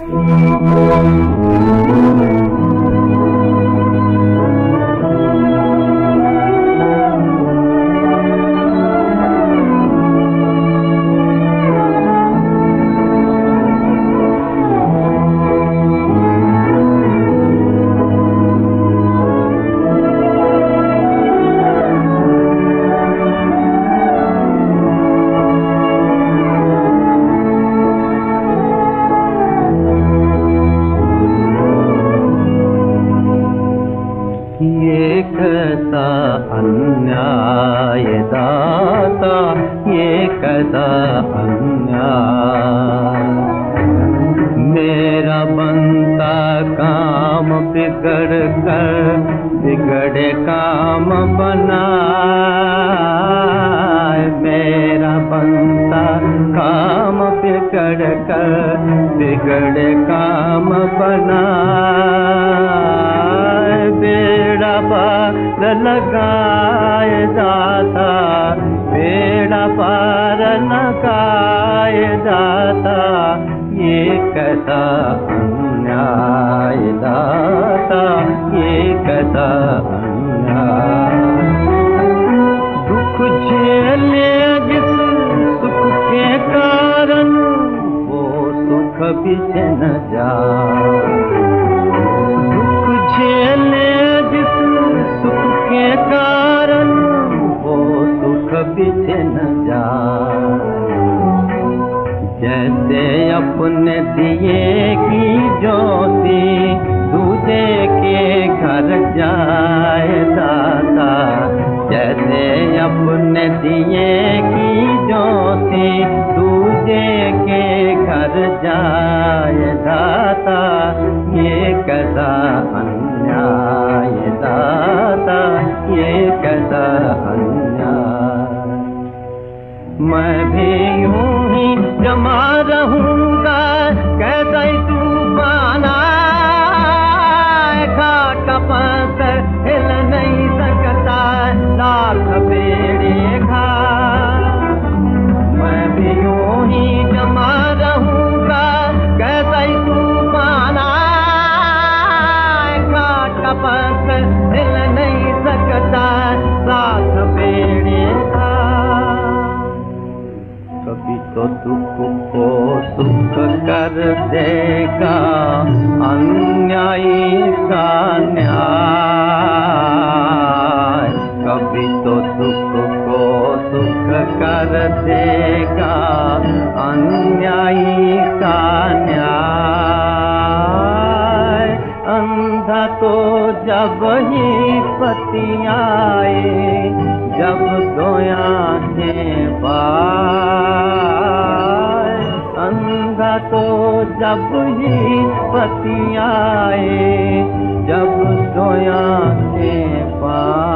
ये अन्याय मेरा बनता काम बिगड़ कर, बिगड़े काम बना। मेरा बनता काम बिगड़ कर, बिगड़े काम बना। बेड़ा पार जाता पार लगाए जाता ये कैसा अन्याय दाता ये अन्याय दुख झेले जिस सुख के कारण, वो सुख भी न जाए सुख न जैसे अपने दिए की ज्योति दूजे के घर जाए दादा जैसे अपने दिए की ज्योति दूजे के घर जाए दाता। ये अन्याय मैं भी यूँ ही जमा रहूँगा दुख को सुख कर देगा अन्यायी का न्याय। कभी तो दुख को सुख कर देगा अन्यायी का न्याय। अंधा तो जब ही पति आए, जब दो आँखें अंधा तो जब ही पति आए जब सोया आँखें पाए